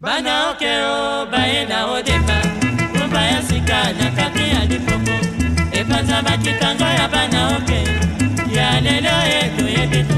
bana oke o baye na odemba ngomba ya sika na kapi ya lipoko epanza bakitanga ya bana oke ya lelo e toyebi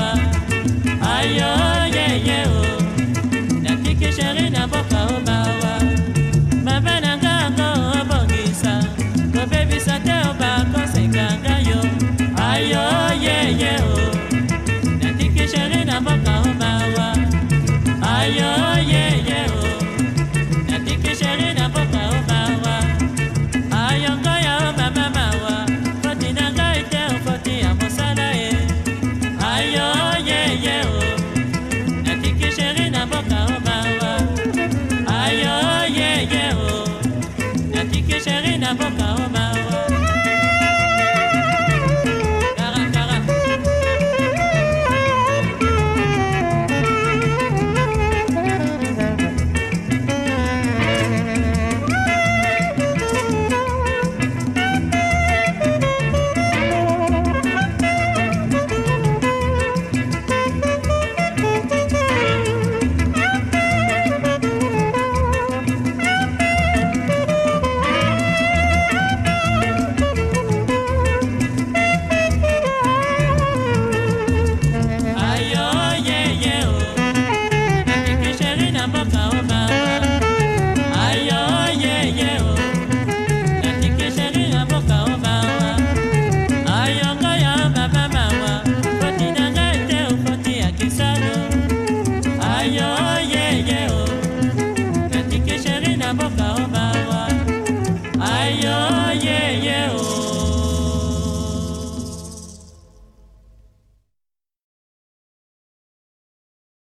Não cá, ó